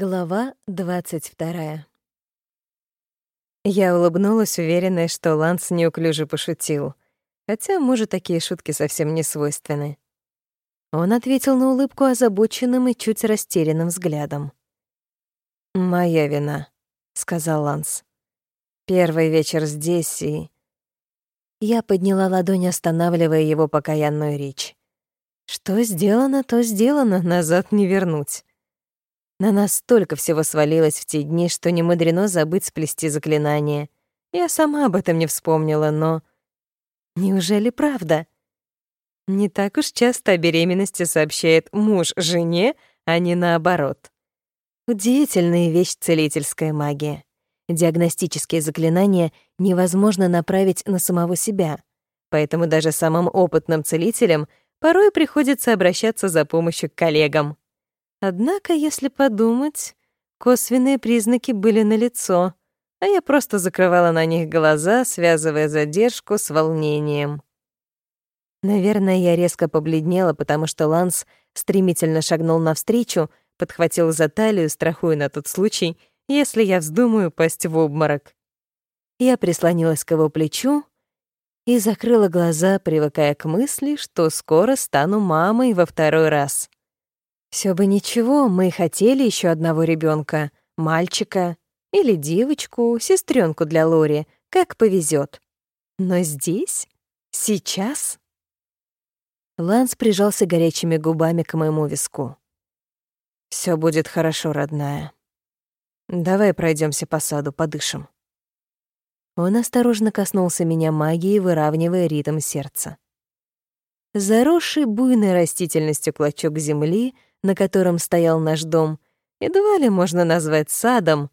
Глава двадцать вторая. Я улыбнулась, уверенная, что Ланс неуклюже пошутил. Хотя, может, такие шутки совсем не свойственны. Он ответил на улыбку озабоченным и чуть растерянным взглядом. «Моя вина», — сказал Ланс. «Первый вечер здесь и...» Я подняла ладонь, останавливая его покаянную речь. «Что сделано, то сделано, назад не вернуть». На нас столько всего свалилось в те дни, что не мудрено забыть сплести заклинание. Я сама об этом не вспомнила, но... Неужели правда? Не так уж часто о беременности сообщает муж жене, а не наоборот. Удивительная вещь целительская магия. Диагностические заклинания невозможно направить на самого себя, поэтому даже самым опытным целителям порой приходится обращаться за помощью к коллегам. Однако, если подумать, косвенные признаки были налицо, а я просто закрывала на них глаза, связывая задержку с волнением. Наверное, я резко побледнела, потому что Ланс стремительно шагнул навстречу, подхватил за талию, страхуя на тот случай, если я вздумаю пасть в обморок. Я прислонилась к его плечу и закрыла глаза, привыкая к мысли, что скоро стану мамой во второй раз. Все бы ничего, мы хотели еще одного ребенка, мальчика или девочку, сестренку для Лори, как повезет. Но здесь? Сейчас? Ланс прижался горячими губами к моему виску. Все будет хорошо, родная. Давай пройдемся по саду, подышим. Он осторожно коснулся меня магией, выравнивая ритм сердца. Заросший буйной растительностью клочок земли — на котором стоял наш дом, едва ли можно назвать садом,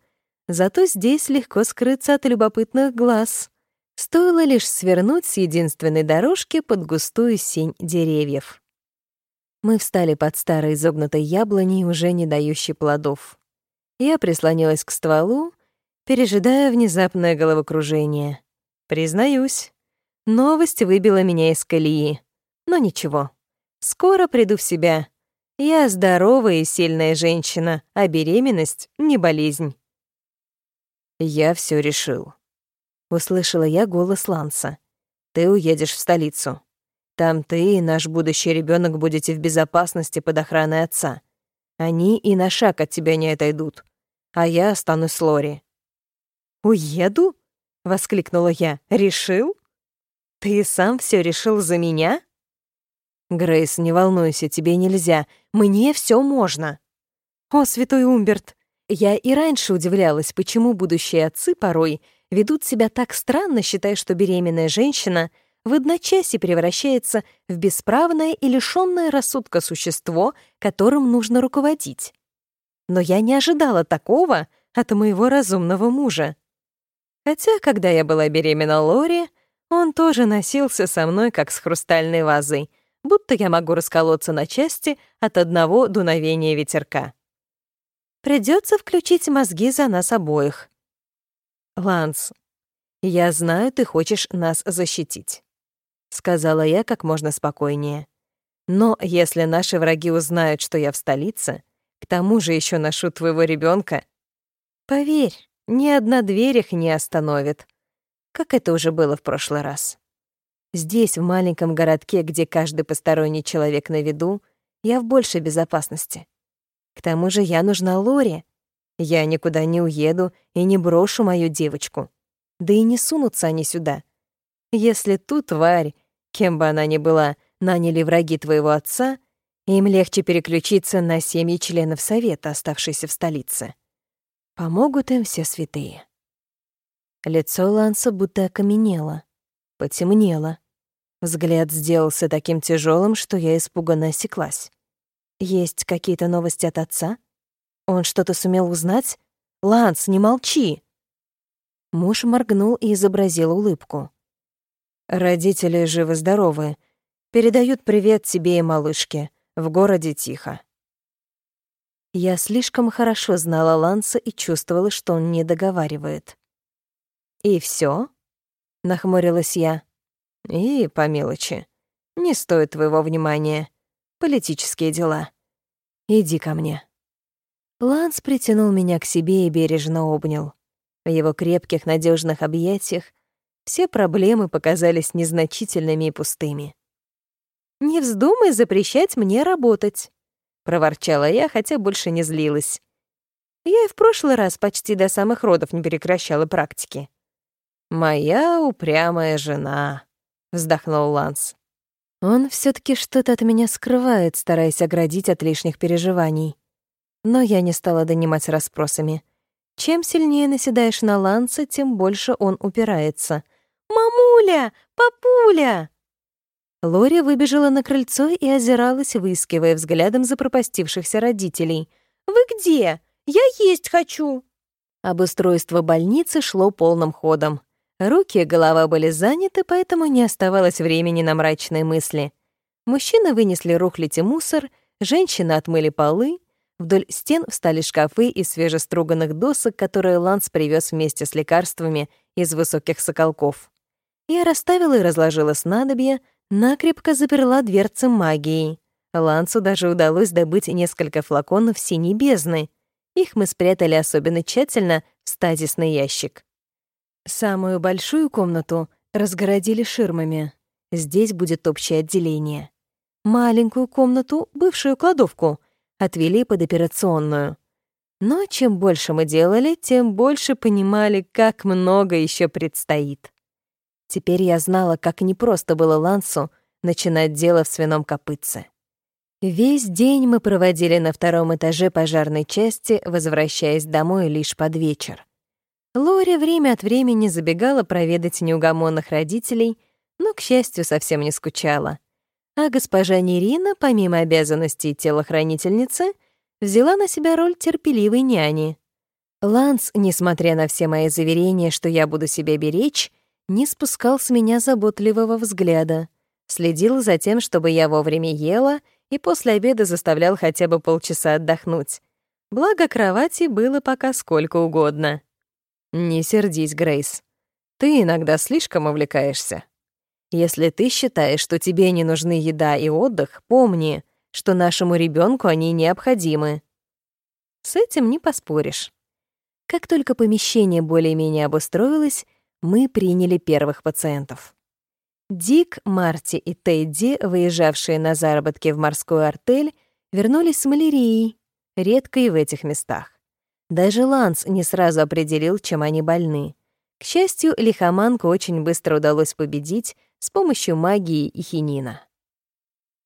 зато здесь легко скрыться от любопытных глаз. Стоило лишь свернуть с единственной дорожки под густую сень деревьев. Мы встали под старой изогнутой яблоней, уже не дающей плодов. Я прислонилась к стволу, пережидая внезапное головокружение. Признаюсь, новость выбила меня из колеи. Но ничего, скоро приду в себя. Я здоровая и сильная женщина, а беременность — не болезнь. «Я все решил», — услышала я голос Ланса. «Ты уедешь в столицу. Там ты и наш будущий ребенок будете в безопасности под охраной отца. Они и на шаг от тебя не отойдут, а я останусь с Лори». «Уеду?» — воскликнула я. «Решил? Ты сам все решил за меня?» «Грейс, не волнуйся, тебе нельзя. Мне все можно». «О, святой Умберт!» Я и раньше удивлялась, почему будущие отцы порой ведут себя так странно, считая, что беременная женщина в одночасье превращается в бесправное и лишённое рассудка существо, которым нужно руководить. Но я не ожидала такого от моего разумного мужа. Хотя, когда я была беременна Лори, он тоже носился со мной, как с хрустальной вазой — будто я могу расколоться на части от одного дуновения ветерка. Придется включить мозги за нас обоих. Ланс, я знаю, ты хочешь нас защитить, сказала я как можно спокойнее. Но если наши враги узнают, что я в столице, к тому же еще ношу твоего ребенка, поверь, ни одна дверь их не остановит, как это уже было в прошлый раз. Здесь, в маленьком городке, где каждый посторонний человек на виду, я в большей безопасности. К тому же я нужна Лоре. Я никуда не уеду и не брошу мою девочку. Да и не сунутся они сюда. Если ту тварь, кем бы она ни была, наняли враги твоего отца, им легче переключиться на семьи членов совета, оставшиеся в столице. Помогут им все святые. Лицо Ланса будто окаменело, потемнело. Взгляд сделался таким тяжелым, что я испуганно осеклась. «Есть какие-то новости от отца? Он что-то сумел узнать? Ланс, не молчи!» Муж моргнул и изобразил улыбку. «Родители живы-здоровы. Передают привет тебе и малышке. В городе тихо». Я слишком хорошо знала Ланса и чувствовала, что он не договаривает. «И все? нахмурилась я. И по мелочи. Не стоит твоего внимания. Политические дела. Иди ко мне. Ланс притянул меня к себе и бережно обнял. В его крепких, надежных объятиях все проблемы показались незначительными и пустыми. «Не вздумай запрещать мне работать», — проворчала я, хотя больше не злилась. Я и в прошлый раз почти до самых родов не прекращала практики. «Моя упрямая жена», — вздохнул Ланс. Он все таки что-то от меня скрывает, стараясь оградить от лишних переживаний. Но я не стала донимать расспросами. Чем сильнее наседаешь на Ланса, тем больше он упирается. «Мамуля! Папуля!» Лори выбежала на крыльцо и озиралась, выискивая взглядом запропастившихся родителей. «Вы где? Я есть хочу!» Обустройство больницы шло полным ходом. Руки и голова были заняты, поэтому не оставалось времени на мрачные мысли. Мужчины вынесли рухлить и мусор, женщины отмыли полы, вдоль стен встали шкафы из свежеструганных досок, которые Ланс привез вместе с лекарствами из высоких соколков. Я расставила и разложила снадобье, накрепко заперла дверцы магией. Лансу даже удалось добыть несколько флаконов синей бездны. Их мы спрятали особенно тщательно в стазисный ящик. Самую большую комнату разгородили ширмами. Здесь будет общее отделение. Маленькую комнату, бывшую кладовку, отвели под операционную. Но чем больше мы делали, тем больше понимали, как много еще предстоит. Теперь я знала, как непросто было Лансу начинать дело в свином копытце. Весь день мы проводили на втором этаже пожарной части, возвращаясь домой лишь под вечер. Лори время от времени забегала проведать неугомонных родителей, но, к счастью, совсем не скучала. А госпожа Нерина, помимо обязанностей телохранительницы, взяла на себя роль терпеливой няни. Ланс, несмотря на все мои заверения, что я буду себя беречь, не спускал с меня заботливого взгляда, следил за тем, чтобы я вовремя ела и после обеда заставлял хотя бы полчаса отдохнуть. Благо, кровати было пока сколько угодно. Не сердись, Грейс. Ты иногда слишком увлекаешься. Если ты считаешь, что тебе не нужны еда и отдых, помни, что нашему ребенку они необходимы. С этим не поспоришь. Как только помещение более-менее обустроилось, мы приняли первых пациентов. Дик, Марти и Тедди, выезжавшие на заработки в морскую артель, вернулись с малярией, редкой в этих местах. Даже Ланс не сразу определил, чем они больны. К счастью, лихоманку очень быстро удалось победить с помощью магии и хинина.